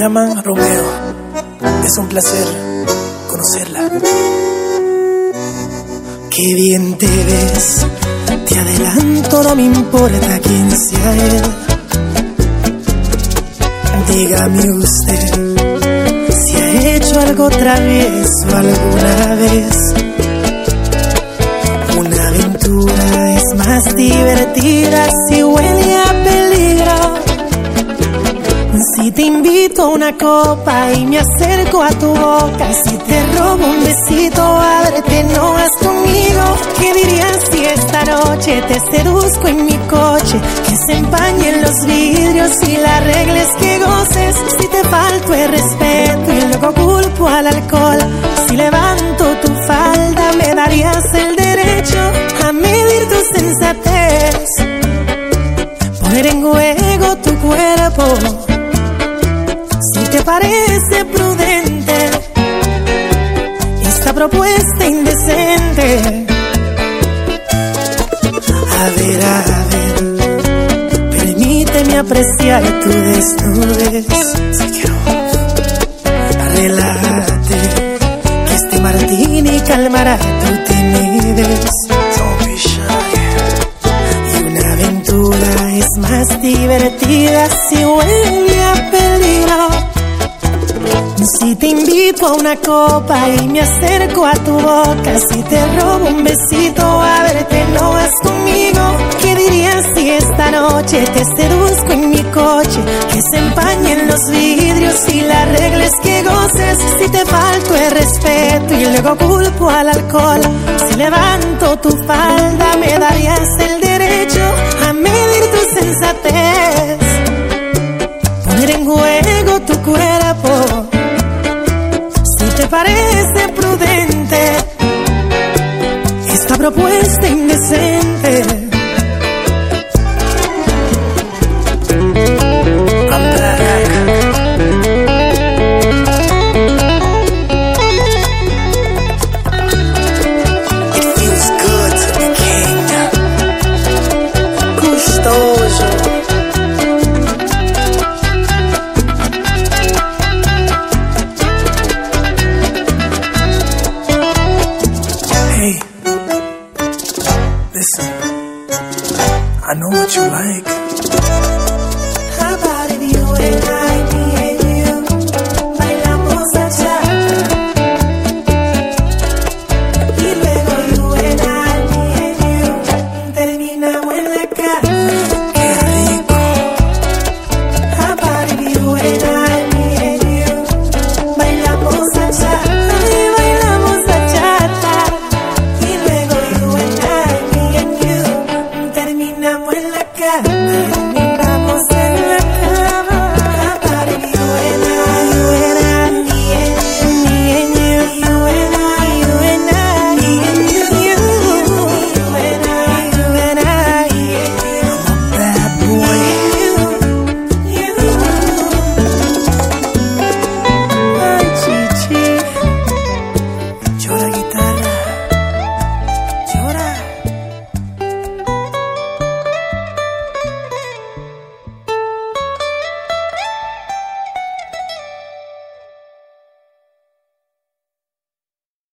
llaman Romeo. Es un placer conocerla. Qué bien te ves. Te adelanto, no me importa quién sea él. Dígame usted si ha hecho algo travieso alguna vez. Una aventura es más divertida si huele Te invito a una copa y me acerco a tu boca, si te robo un besito, ábrete, no vas conmigo. ¿Qué dirías si esta noche te seduzco en mi coche? Que se empañen los vidrios y la regla es que goces. Si te falto el respeto y luego culpo al alcohol, parece prudente esta propuesta indecente? A ver, a ver, permíteme apreciar tu desnudez. Relájate, que este martini calmará tu timidez. Y una aventura es más divertida si huele a una copa y me acerco a tu boca, si te robo un besito, a verte no vas conmigo. ¿Qué dirías si esta noche te seduzco en mi coche? Que se empañen los vidrios y la regla es que goces. Si te falto el respeto y luego culpo al alcohol, si levanto tu falda, me darías el derecho a medir tu sensatez. Poner en juego parece prudente esta propuesta indecente. Listen, I know what you like.